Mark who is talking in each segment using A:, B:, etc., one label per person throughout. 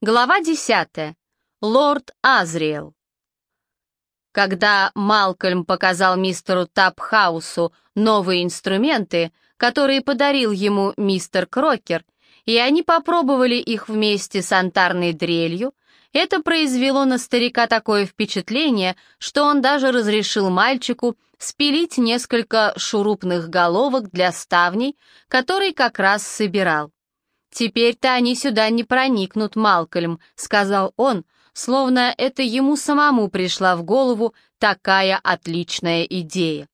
A: Глава 10. Лорд Азриэл. Когда Малкольм показал мистеру Тапхаусу новые инструменты, которые подарил ему мистер Крокер, и они попробовали их вместе с антарной дрелью, это произвело на старика такое впечатление, что он даже разрешил мальчику спилить несколько шурупных головок для ставней, которые как раз собирал. «Теперь-то они сюда не проникнут, Малкольм», — сказал он, словно это ему самому пришла в голову такая отличная идея.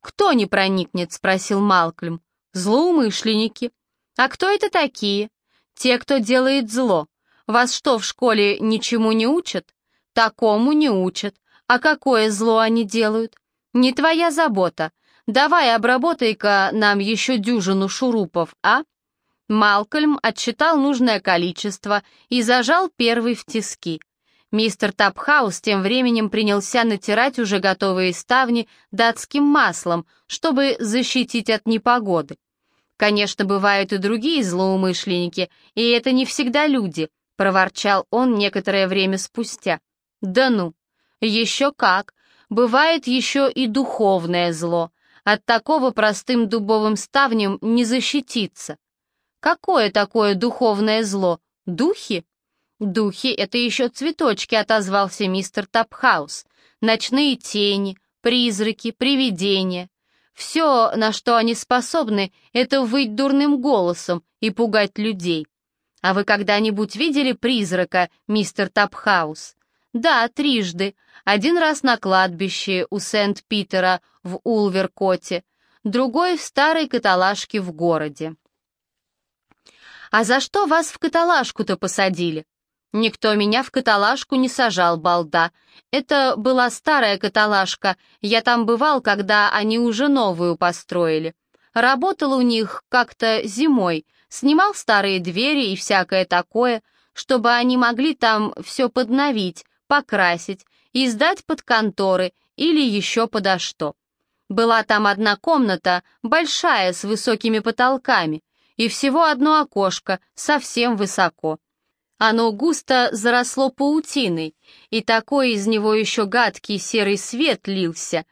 A: «Кто не проникнет?» — спросил Малкольм. «Злоумышленники». «А кто это такие?» «Те, кто делает зло. Вас что, в школе ничему не учат?» «Такому не учат. А какое зло они делают?» «Не твоя забота. Давай обработай-ка нам еще дюжину шурупов, а?» Малкольм отсчитал нужное количество и зажал первый в тиски. Мистер Тапхаус тем временем принялся натирать уже готовые ставни датским маслом, чтобы защитить от непогоды. «Конечно, бывают и другие злоумышленники, и это не всегда люди», — проворчал он некоторое время спустя. «Да ну! Еще как! Бывает еще и духовное зло. От такого простым дубовым ставнем не защититься. Какое такое духовное зло? Духи? Духи — это еще цветочки, отозвался мистер Тапхаус. Ночные тени, призраки, привидения. Все, на что они способны, это выть дурным голосом и пугать людей. А вы когда-нибудь видели призрака, мистер Тапхаус? Да, трижды. Один раз на кладбище у Сент-Питера в Улверкоте, другой в старой каталажке в городе. «А за что вас в каталажку-то посадили?» «Никто меня в каталажку не сажал, балда. Это была старая каталажка, я там бывал, когда они уже новую построили. Работал у них как-то зимой, снимал старые двери и всякое такое, чтобы они могли там все подновить, покрасить и сдать под конторы или еще подо что. Была там одна комната, большая, с высокими потолками, и всего одно окошко, совсем высоко. Оно густо заросло паутиной, и такой из него еще гадкий серый свет лился.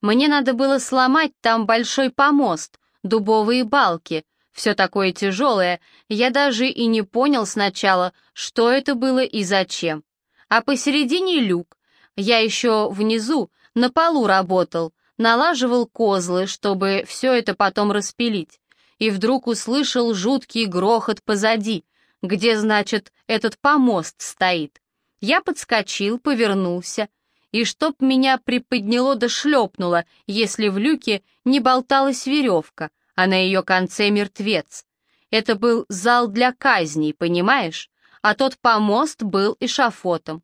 A: Мне надо было сломать там большой помост, дубовые балки, все такое тяжелое, я даже и не понял сначала, что это было и зачем. А посередине люк. Я еще внизу, на полу работал, налаживал козлы, чтобы все это потом распилить и вдруг услышал жуткий грохот позади, где, значит, этот помост стоит. Я подскочил, повернулся, и чтоб меня приподняло да шлепнуло, если в люке не болталась веревка, а на ее конце мертвец. Это был зал для казней, понимаешь? А тот помост был эшафотом.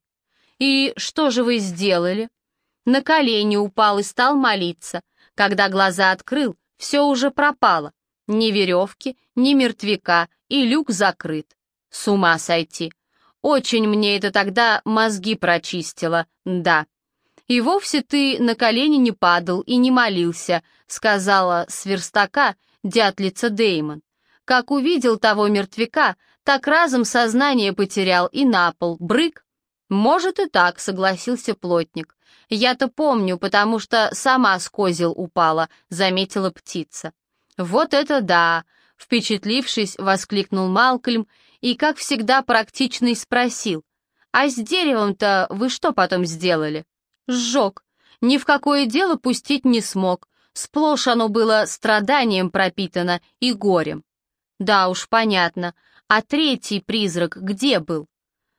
A: И что же вы сделали? На колени упал и стал молиться. Когда глаза открыл, все уже пропало. Ни веревки, ни мертвяка, и люк закрыт. С ума сойти. Очень мне это тогда мозги прочистило, да. И вовсе ты на колени не падал и не молился, сказала с верстака дятлица Деймон. Как увидел того мертвяка, так разом сознание потерял и на пол, брык. Может и так, согласился плотник. Я-то помню, потому что сама с козел упала, заметила птица. «Вот это да!» — впечатлившись, воскликнул Малкольм и, как всегда, практичный спросил. «А с деревом-то вы что потом сделали?» «Сжег. Ни в какое дело пустить не смог. Сплошь оно было страданием пропитано и горем». «Да уж, понятно. А третий призрак где был?»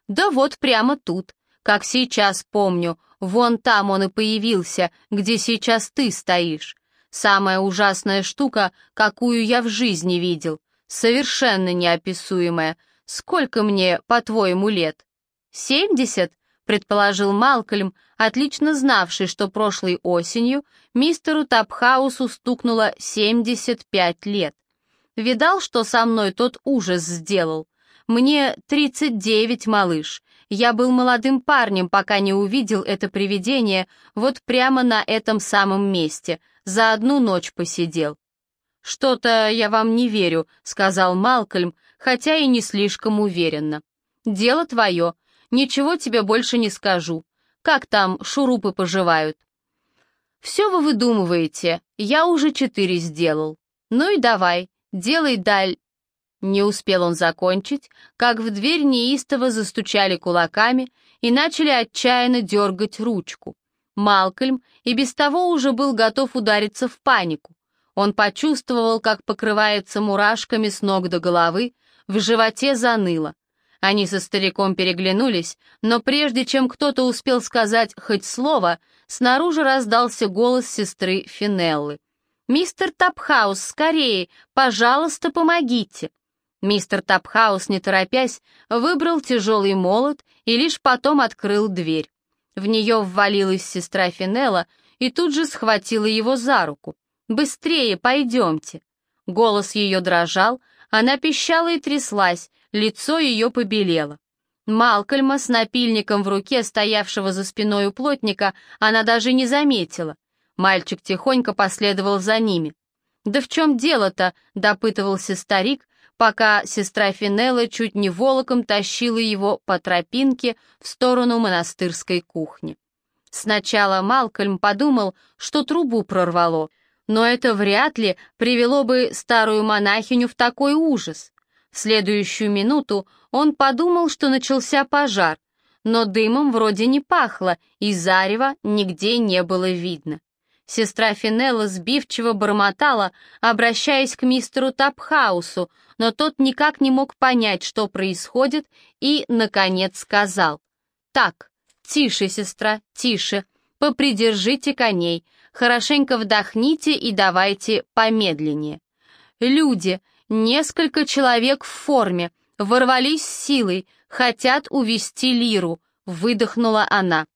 A: «Да вот прямо тут. Как сейчас помню. Вон там он и появился, где сейчас ты стоишь. Самая ужасная штука, какую я в жизни видел. Совершенно неописуемая. Сколько мне, по-твоему, лет? Семьдесят? предположил Малкольм, отлично знавший, что прошлой осенью мистеру Тапхаусу стукнуло 75 лет. Видал, что со мной тот ужас сделал? Мне 39, малыш. Я был молодым парнем, пока не увидел это привидение вот прямо на этом самом месте — за одну ночь посидел». «Что-то я вам не верю», — сказал Малкольм, хотя и не слишком уверенно. дело твое. Ничего тебе больше не скажу. Как там шурупы поживают?» «Все вы выдумываете. Я уже четыре сделал. Ну и давай, делай даль...» Не успел он закончить, как в дверь неистово застучали кулаками и начали отчаянно дергать ручку. Малкольм и без того уже был готов удариться в панику. Он почувствовал, как покрывается мурашками с ног до головы, в животе заныло. Они со стариком переглянулись, но прежде чем кто-то успел сказать хоть слово, снаружи раздался голос сестры Фенеллы. «Мистер Тапхаус, скорее! Пожалуйста, помогите!» Мистер Тапхаус, не торопясь, выбрал тяжелый молот и лишь потом открыл дверь. В нее ввалилась сестра Фенелла и тут же схватила его за руку. «Быстрее, пойдемте!» Голос ее дрожал, она пищала и тряслась, лицо ее побелело. Малкольма с напильником в руке, стоявшего за спиной у плотника, она даже не заметила. Мальчик тихонько последовал за ними. «Да в чем дело-то?» — допытывался старик, пока сестра Финелла чуть не волоком тащила его по тропинке в сторону монастырской кухни. Сначала Малкольм подумал, что трубу прорвало, но это вряд ли привело бы старую монахиню в такой ужас. В следующую минуту он подумал, что начался пожар, но дымом вроде не пахло, и зарева нигде не было видно. Сестра Финелла сбивчиво бормотала, обращаясь к мистеру Тапхаусу, но тот никак не мог понять, что происходит, и, наконец, сказал. «Так, тише, сестра, тише, попридержите коней, хорошенько вдохните и давайте помедленнее. Люди, несколько человек в форме, ворвались силой, хотят увести Лиру», — выдохнула она.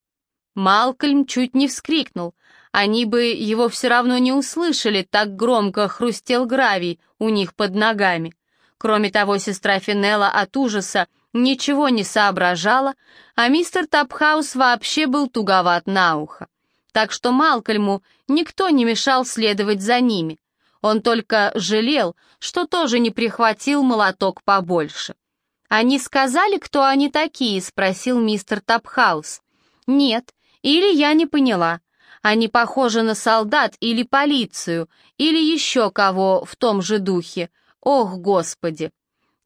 A: Малкольм чуть не вскрикнул — они бы его все равно не услышали, так громко хрустел гравий у них под ногами. Кроме того, сестра Фенелла от ужаса ничего не соображала, а мистер Тапхаус вообще был туговат на ухо. Так что Малкольму никто не мешал следовать за ними. Он только жалел, что тоже не прихватил молоток побольше. «Они сказали, кто они такие?» — спросил мистер Тапхаус. «Нет, или я не поняла. Они похожи на солдат или полицию, или еще кого в том же духе. Ох, Господи!»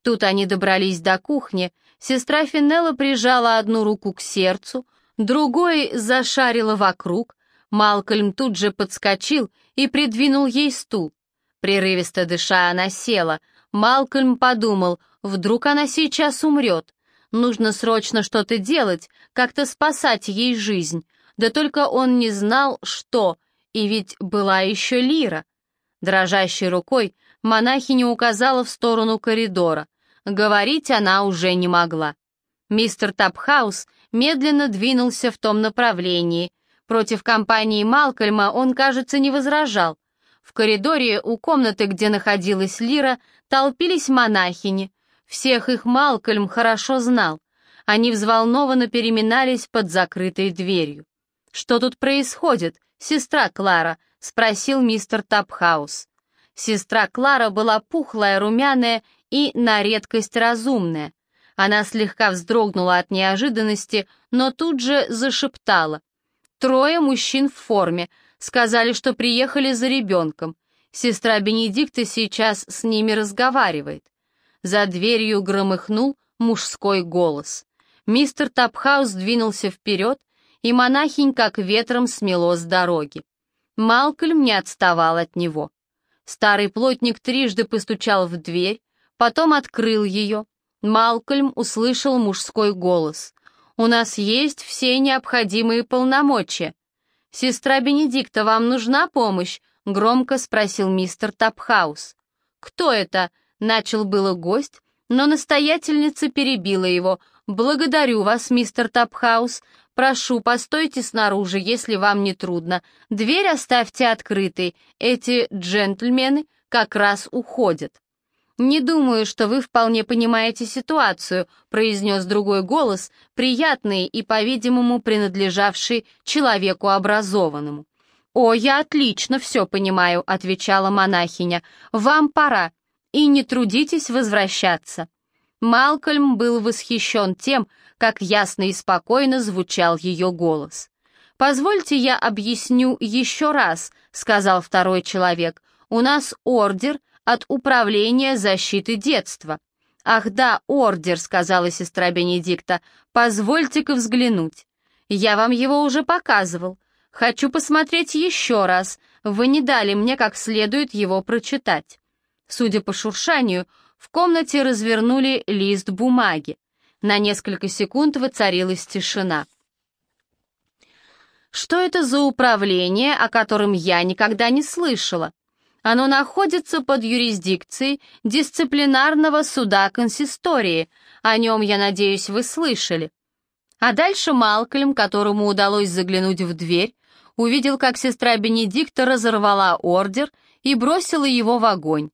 A: Тут они добрались до кухни, сестра Фенелла прижала одну руку к сердцу, другой зашарила вокруг, Малкольм тут же подскочил и придвинул ей стул. Прерывисто дыша, она села. Малкольм подумал, вдруг она сейчас умрет. Нужно срочно что-то делать, как-то спасать ей жизнь. Да только он не знал, что, и ведь была еще Лира. Дрожащей рукой монахиня указала в сторону коридора. Говорить она уже не могла. Мистер Тапхаус медленно двинулся в том направлении. Против компании Малкольма он, кажется, не возражал. В коридоре у комнаты, где находилась Лира, толпились монахини. Всех их Малкольм хорошо знал. Они взволнованно переминались под закрытой дверью. «Что тут происходит, сестра Клара?» — спросил мистер Тапхаус. Сестра Клара была пухлая, румяная и на редкость разумная. Она слегка вздрогнула от неожиданности, но тут же зашептала. «Трое мужчин в форме. Сказали, что приехали за ребенком. Сестра Бенедикта сейчас с ними разговаривает». За дверью громыхнул мужской голос. Мистер Тапхаус двинулся вперед, и монахинь как ветром смело с дороги. Малкольм не отставал от него. Старый плотник трижды постучал в дверь, потом открыл ее. Малкольм услышал мужской голос. «У нас есть все необходимые полномочия». «Сестра Бенедикта, вам нужна помощь?» — громко спросил мистер Тапхаус. «Кто это?» — начал было гость, но настоятельница перебила его. «Благодарю вас, мистер Тапхаус. Прошу, постойте снаружи, если вам не трудно. Дверь оставьте открытой. Эти джентльмены как раз уходят». «Не думаю, что вы вполне понимаете ситуацию», произнес другой голос, приятный и, по-видимому, принадлежавший человеку образованному. «О, я отлично все понимаю», — отвечала монахиня. «Вам пора, и не трудитесь возвращаться». Малкольм был восхищен тем, как ясно и спокойно звучал ее голос. «Позвольте я объясню еще раз», — сказал второй человек. «У нас ордер от Управления защиты детства». «Ах да, ордер», — сказала сестра Бенедикта. «Позвольте-ка взглянуть. Я вам его уже показывал. Хочу посмотреть еще раз. Вы не дали мне как следует его прочитать». Судя по шуршанию, в комнате развернули лист бумаги. На несколько секунд воцарилась тишина. Что это за управление, о котором я никогда не слышала? Оно находится под юрисдикцией дисциплинарного суда консистории. О нем, я надеюсь, вы слышали. А дальше Малкольм, которому удалось заглянуть в дверь, увидел, как сестра Бенедикта разорвала ордер и бросила его в огонь.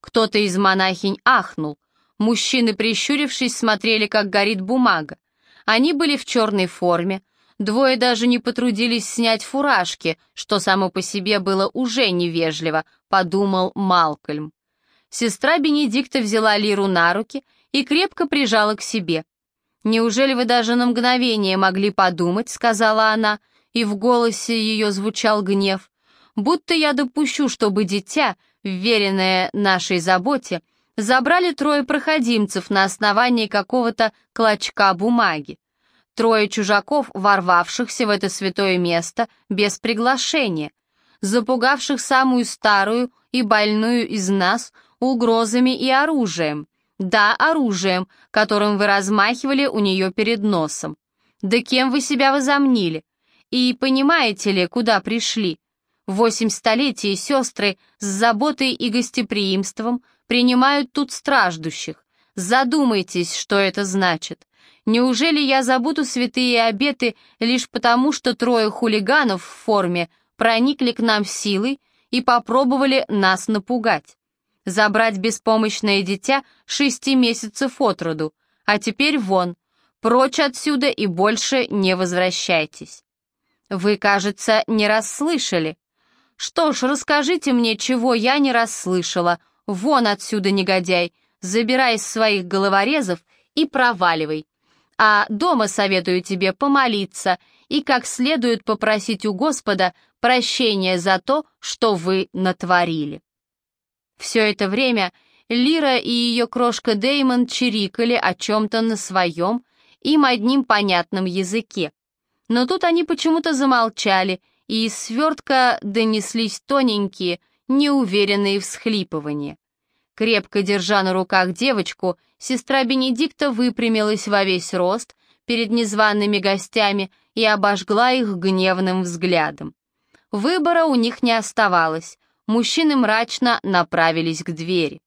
A: Кто-то из монахинь ахнул. Мужчины, прищурившись, смотрели, как горит бумага. Они были в черной форме, Двое даже не потрудились снять фуражки, что само по себе было уже невежливо, подумал Малкольм. Сестра Бенедикта взяла Лиру на руки и крепко прижала к себе. «Неужели вы даже на мгновение могли подумать?» — сказала она, и в голосе ее звучал гнев. «Будто я допущу, чтобы дитя, вверенное нашей заботе, забрали трое проходимцев на основании какого-то клочка бумаги. Трое чужаков, ворвавшихся в это святое место без приглашения, запугавших самую старую и больную из нас угрозами и оружием. Да, оружием, которым вы размахивали у нее перед носом. Да кем вы себя возомнили? И понимаете ли, куда пришли? Восемь столетий сестры с заботой и гостеприимством принимают тут страждущих. Задумайтесь, что это значит. Неужели я забуду святые обеты лишь потому, что трое хулиганов в форме проникли к нам силой и попробовали нас напугать? Забрать беспомощное дитя шести месяцев от роду, а теперь вон, прочь отсюда и больше не возвращайтесь. Вы, кажется, не расслышали. Что ж, расскажите мне, чего я не расслышала. Вон отсюда, негодяй, забирай своих головорезов и проваливай а дома советую тебе помолиться и как следует попросить у Господа прощения за то, что вы натворили. Все это время Лира и ее крошка Деймон чирикали о чем-то на своем, им одним понятном языке. Но тут они почему-то замолчали, и из свертка донеслись тоненькие, неуверенные всхлипывания. Крепко держа на руках девочку, сестра Бенедикта выпрямилась во весь рост перед незваными гостями и обожгла их гневным взглядом. Выбора у них не оставалось, мужчины мрачно направились к двери.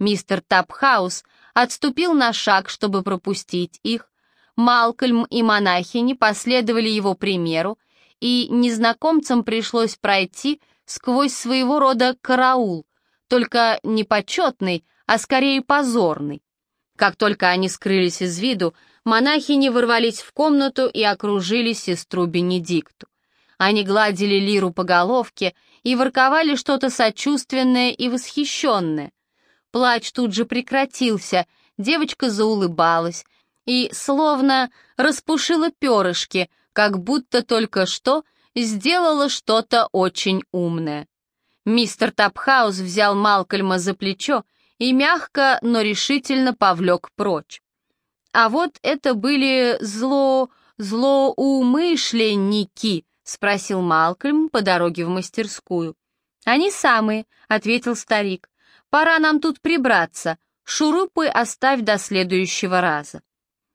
A: Мистер Тапхаус отступил на шаг, чтобы пропустить их, Малкольм и монахини последовали его примеру, и незнакомцам пришлось пройти сквозь своего рода караул, только не почетный, а скорее позорный. Как только они скрылись из виду, монахини ворвались в комнату и окружили сестру Бенедикту. Они гладили Лиру по головке и ворковали что-то сочувственное и восхищенное. Плач тут же прекратился, девочка заулыбалась и словно распушила перышки, как будто только что сделала что-то очень умное. Мистер Тапхаус взял Малкольма за плечо и мягко, но решительно повлек прочь. А вот это были зло... злоумышленники, спросил Малкольм по дороге в мастерскую. «Они самые», — ответил старик. «Пора нам тут прибраться. Шурупы оставь до следующего раза».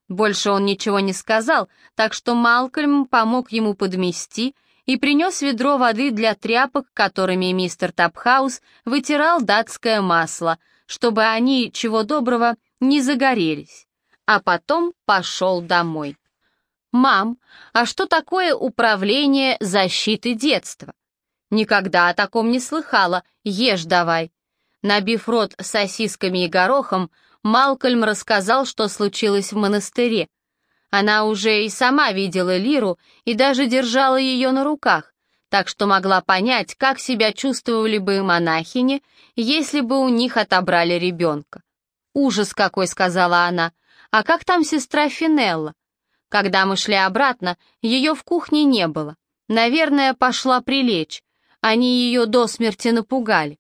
A: Больше он ничего не сказал, так что Малкольм помог ему подмести и принес ведро воды для тряпок, которыми мистер Тапхаус вытирал датское масло, чтобы они, чего доброго, не загорелись. А потом пошел домой. «Мам, а что такое управление защиты детства?» «Никогда о таком не слыхала, ешь давай». Набив рот сосисками и горохом, Малкольм рассказал, что случилось в монастыре, она уже и сама видела Лиру и даже держала ее на руках, так что могла понять, как себя чувствовали бы монахини, если бы у них отобрали ребенка. «Ужас какой!» — сказала она. «А как там сестра Финелла?» Когда мы шли обратно, ее в кухне не было. Наверное, пошла прилечь. Они ее до смерти напугали.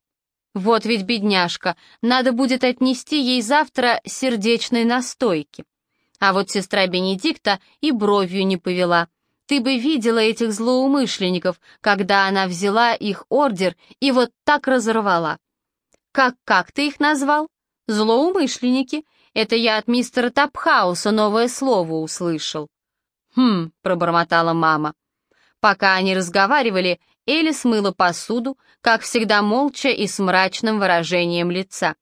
A: Вот ведь бедняжка, надо будет отнести ей завтра сердечной настойки. А вот сестра Бенедикта и бровью не повела. Ты бы видела этих злоумышленников, когда она взяла их ордер и вот так разорвала. Как-как ты их назвал? Злоумышленники. Это я от мистера Тапхауса новое слово услышал. Хм, пробормотала мама. Пока они разговаривали, Элли смыла посуду, как всегда молча и с мрачным выражением лица.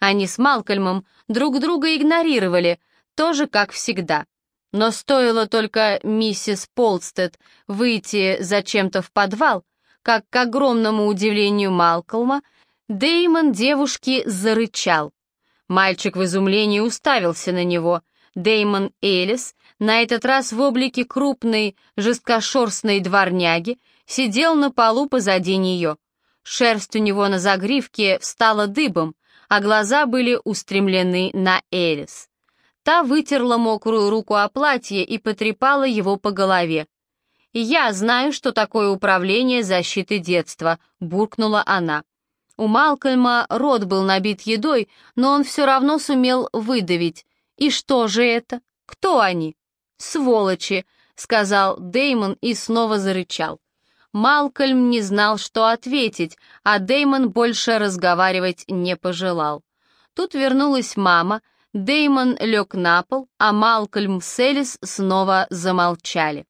A: Они с Малкольмом друг друга игнорировали, тоже как всегда. Но стоило только миссис Полстед выйти зачем-то в подвал, как, к огромному удивлению Малкольма, Деймон девушки зарычал. Мальчик в изумлении уставился на него. Деймон Элис, на этот раз в облике крупной, жесткошерстной дворняги, сидел на полу позади нее. Шерсть у него на загривке встала дыбом, а глаза были устремлены на Элис. Та вытерла мокрую руку о платье и потрепала его по голове. «Я знаю, что такое управление защиты детства», — буркнула она. У Малкольма рот был набит едой, но он все равно сумел выдавить. «И что же это? Кто они?» «Сволочи», — сказал Деймон и снова зарычал. Малкольм не знал, что ответить, а Деймон больше разговаривать не пожелал. Тут вернулась мама, Деймон лег на пол, а Малкольм с Элис снова замолчали.